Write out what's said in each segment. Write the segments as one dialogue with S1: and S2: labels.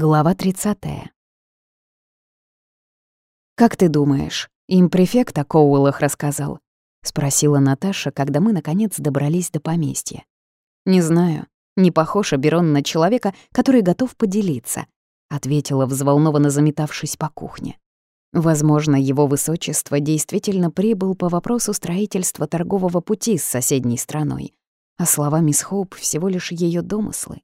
S1: Глава 30. «Как ты думаешь, им префект о Коуэллах рассказал?» — спросила Наташа, когда мы, наконец, добрались до поместья. «Не знаю. Не похож Аберон на человека, который готов поделиться», — ответила, взволнованно заметавшись по кухне. Возможно, его высочество действительно прибыл по вопросу строительства торгового пути с соседней страной, а слова мисс Хоуп всего лишь ее домыслы.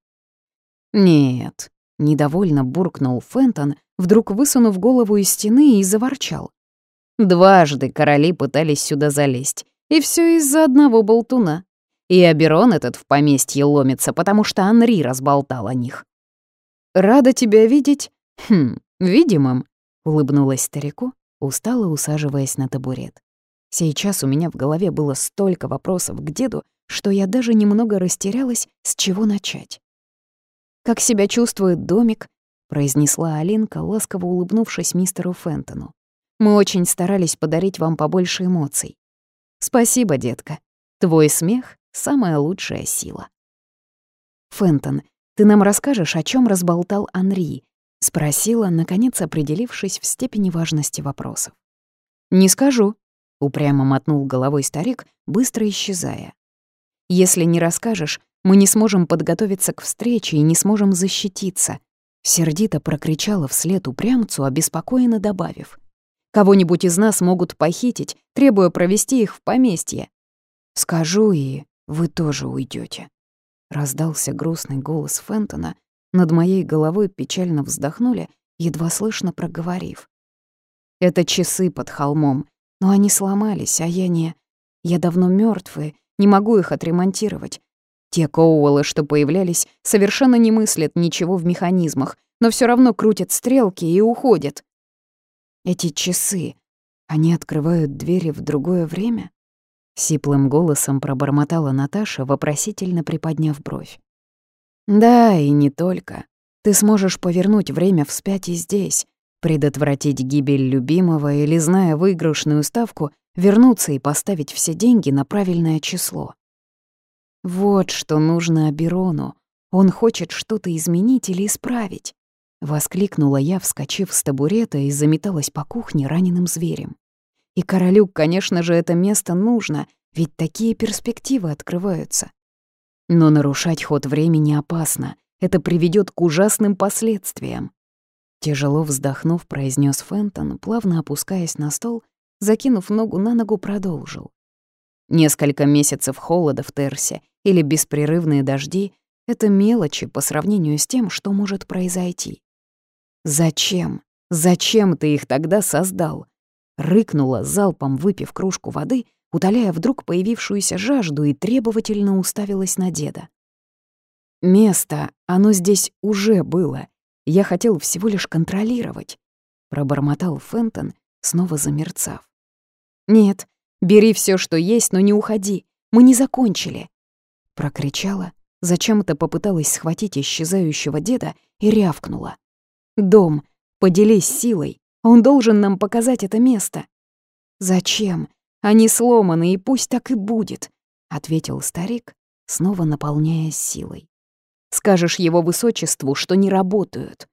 S1: «Нет, Недовольно буркнул Фентон, вдруг высунув голову из стены и заворчал. Дважды короли пытались сюда залезть, и все из-за одного болтуна. И Аберон этот в поместье ломится, потому что Анри разболтал о них. «Рада тебя видеть?» «Хм, видимым», — улыбнулась старику, устало усаживаясь на табурет. Сейчас у меня в голове было столько вопросов к деду, что я даже немного растерялась, с чего начать. «Как себя чувствует домик?» — произнесла Алинка, ласково улыбнувшись мистеру Фентону. «Мы очень старались подарить вам побольше эмоций». «Спасибо, детка. Твой смех — самая лучшая сила». «Фентон, ты нам расскажешь, о чем разболтал Анри?» — спросила, наконец определившись в степени важности вопросов. «Не скажу», — упрямо мотнул головой старик, быстро исчезая. «Если не расскажешь, мы не сможем подготовиться к встрече и не сможем защититься», — сердито прокричала вслед упрямцу, обеспокоенно добавив. «Кого-нибудь из нас могут похитить, требуя провести их в поместье». «Скажу, и вы тоже уйдете. раздался грустный голос Фентона. Над моей головой печально вздохнули, едва слышно проговорив. «Это часы под холмом, но они сломались, а я не... Я давно мертвый, не могу их отремонтировать. Те Коуэллы, что появлялись, совершенно не мыслят ничего в механизмах, но все равно крутят стрелки и уходят. Эти часы, они открывают двери в другое время? Сиплым голосом пробормотала Наташа, вопросительно приподняв бровь. Да, и не только. Ты сможешь повернуть время вспять и здесь, предотвратить гибель любимого или, зная выигрышную ставку, вернуться и поставить все деньги на правильное число. Вот что нужно Аберону. Он хочет что-то изменить или исправить. Воскликнула я, вскочив с табурета и заметалась по кухне раненым зверем. И королю, конечно же, это место нужно, ведь такие перспективы открываются. Но нарушать ход времени опасно. Это приведет к ужасным последствиям. Тяжело вздохнув, произнес Фентон, плавно опускаясь на стол, закинув ногу на ногу, продолжил. Несколько месяцев холода в Терсе или беспрерывные дожди — это мелочи по сравнению с тем, что может произойти. «Зачем? Зачем ты их тогда создал?» Рыкнула, залпом выпив кружку воды, утоляя вдруг появившуюся жажду и требовательно уставилась на деда. «Место, оно здесь уже было. Я хотел всего лишь контролировать», — пробормотал Фентон, снова замерцав. «Нет, бери все, что есть, но не уходи. Мы не закончили. Прокричала, зачем-то попыталась схватить исчезающего деда и рявкнула. «Дом, поделись силой, он должен нам показать это место». «Зачем? Они сломаны, и пусть так и будет», — ответил старик, снова наполняя силой. «Скажешь его высочеству, что не работают».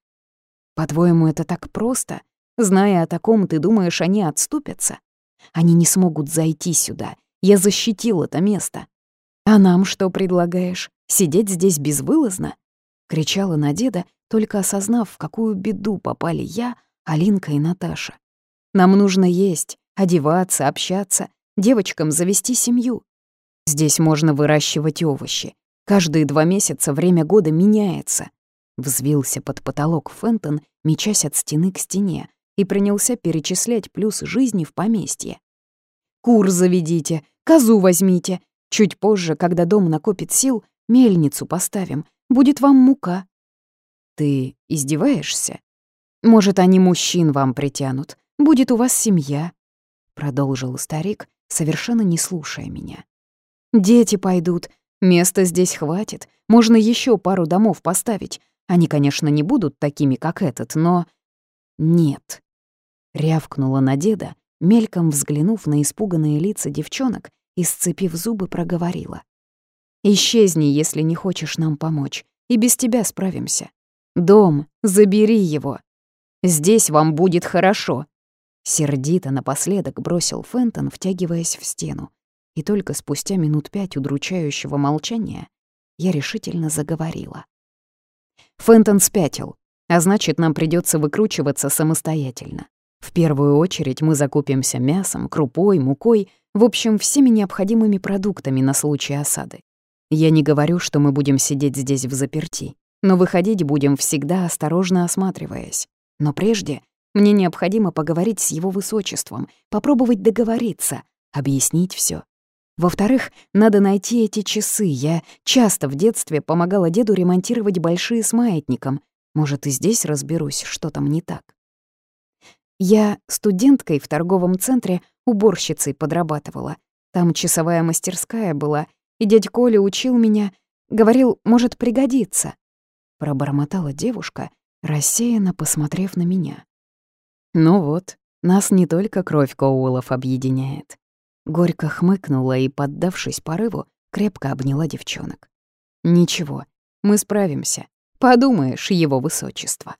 S1: «По-твоему, это так просто? Зная о таком, ты думаешь, они отступятся? Они не смогут зайти сюда. Я защитил это место. «А нам что предлагаешь? Сидеть здесь безвылазно?» — кричала на деда, только осознав, в какую беду попали я, Алинка и Наташа. «Нам нужно есть, одеваться, общаться, девочкам завести семью. Здесь можно выращивать овощи. Каждые два месяца время года меняется». Взвился под потолок Фентон, мечась от стены к стене, и принялся перечислять плюсы жизни в поместье. «Кур заведите, козу возьмите, Чуть позже, когда дом накопит сил, мельницу поставим. Будет вам мука». «Ты издеваешься? Может, они мужчин вам притянут. Будет у вас семья», — продолжил старик, совершенно не слушая меня. «Дети пойдут. Места здесь хватит. Можно еще пару домов поставить. Они, конечно, не будут такими, как этот, но...» «Нет», — рявкнула на деда, мельком взглянув на испуганные лица девчонок и, сцепив зубы, проговорила. «Исчезни, если не хочешь нам помочь, и без тебя справимся. Дом, забери его. Здесь вам будет хорошо. Сердито напоследок бросил Фентон, втягиваясь в стену. И только спустя минут пять удручающего молчания я решительно заговорила. Фентон спятил, а значит, нам придется выкручиваться самостоятельно. В первую очередь мы закупимся мясом, крупой, мукой, в общем, всеми необходимыми продуктами на случай осады. Я не говорю, что мы будем сидеть здесь в заперти, но выходить будем всегда осторожно осматриваясь. Но прежде мне необходимо поговорить с его высочеством, попробовать договориться, объяснить все. Во-вторых, надо найти эти часы. Я часто в детстве помогала деду ремонтировать большие с маятником. Может, и здесь разберусь, что там не так. Я студенткой в торговом центре уборщицей подрабатывала. Там часовая мастерская была, и дядь Коля учил меня, говорил, может пригодиться. Пробормотала девушка, рассеянно посмотрев на меня. Ну вот, нас не только кровь Коуэллов объединяет. Горько хмыкнула и, поддавшись порыву, крепко обняла девчонок. «Ничего, мы справимся. Подумаешь, его высочество».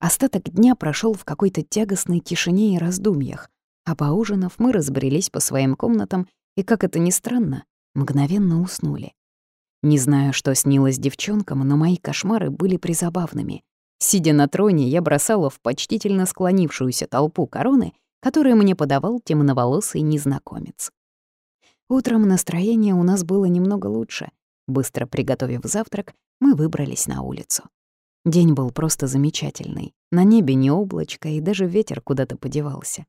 S1: Остаток дня прошел в какой-то тягостной тишине и раздумьях, а поужинав, мы разбрелись по своим комнатам и, как это ни странно, мгновенно уснули. Не знаю, что снилось девчонкам, но мои кошмары были призабавными. Сидя на троне, я бросала в почтительно склонившуюся толпу короны который мне подавал темноволосый незнакомец. Утром настроение у нас было немного лучше. Быстро приготовив завтрак, мы выбрались на улицу. День был просто замечательный. На небе не облачко, и даже ветер куда-то подевался.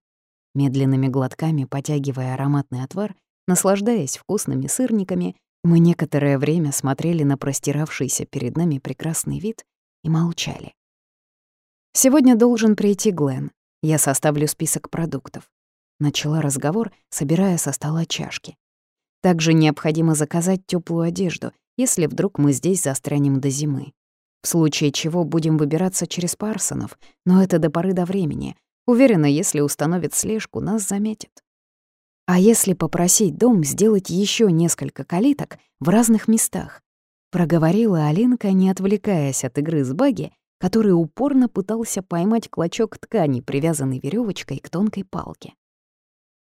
S1: Медленными глотками потягивая ароматный отвар, наслаждаясь вкусными сырниками, мы некоторое время смотрели на простиравшийся перед нами прекрасный вид и молчали. Сегодня должен прийти Глен. Я составлю список продуктов. Начала разговор, собирая со стола чашки. Также необходимо заказать теплую одежду, если вдруг мы здесь застрянем до зимы. В случае чего будем выбираться через Парсонов, но это до поры до времени. Уверена, если установят слежку, нас заметят. А если попросить дом сделать еще несколько калиток в разных местах? Проговорила Алинка, не отвлекаясь от игры с баги который упорно пытался поймать клочок ткани, привязанный веревочкой к тонкой палке.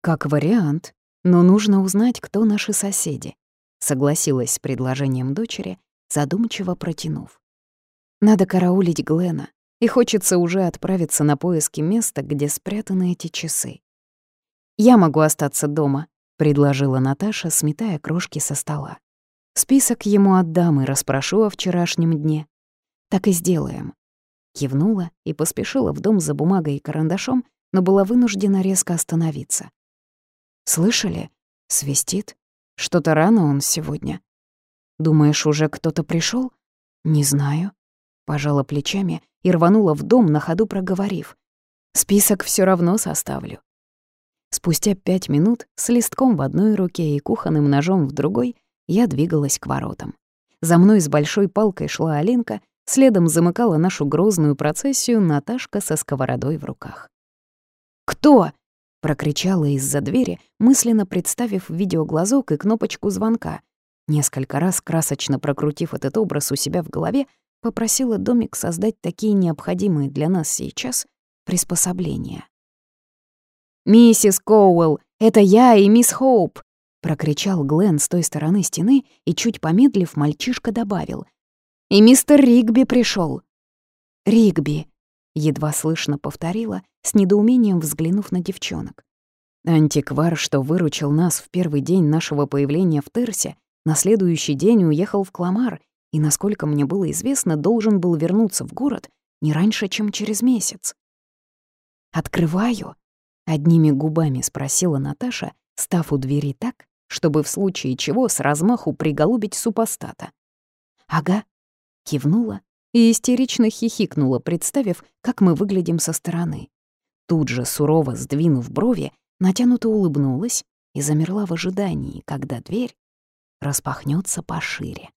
S1: «Как вариант, но нужно узнать, кто наши соседи», согласилась с предложением дочери, задумчиво протянув. «Надо караулить Глена, и хочется уже отправиться на поиски места, где спрятаны эти часы. «Я могу остаться дома», — предложила Наташа, сметая крошки со стола. «Список ему отдам и расспрошу о вчерашнем дне. Так и сделаем. Кивнула и поспешила в дом за бумагой и карандашом, но была вынуждена резко остановиться. «Слышали? Свистит? Что-то рано он сегодня. Думаешь, уже кто-то пришел? «Не знаю». Пожала плечами и рванула в дом, на ходу проговорив. «Список все равно составлю». Спустя пять минут с листком в одной руке и кухонным ножом в другой я двигалась к воротам. За мной с большой палкой шла Алинка, Следом замыкала нашу грозную процессию Наташка со сковородой в руках. «Кто?» — прокричала из-за двери, мысленно представив видеоглазок и кнопочку звонка. Несколько раз, красочно прокрутив этот образ у себя в голове, попросила домик создать такие необходимые для нас сейчас приспособления. «Миссис Коуэлл, это я и мисс Хоуп!» — прокричал Глен с той стороны стены, и, чуть помедлив, мальчишка добавил. И мистер Ригби пришел. «Ригби», — едва слышно повторила, с недоумением взглянув на девчонок. Антиквар, что выручил нас в первый день нашего появления в Терсе, на следующий день уехал в Кламар и, насколько мне было известно, должен был вернуться в город не раньше, чем через месяц. «Открываю?» — одними губами спросила Наташа, став у двери так, чтобы в случае чего с размаху приголубить супостата. «Ага», Кивнула и истерично хихикнула, представив, как мы выглядим со стороны. Тут же, сурово сдвинув брови, натянуто улыбнулась и замерла в ожидании, когда дверь распахнется пошире.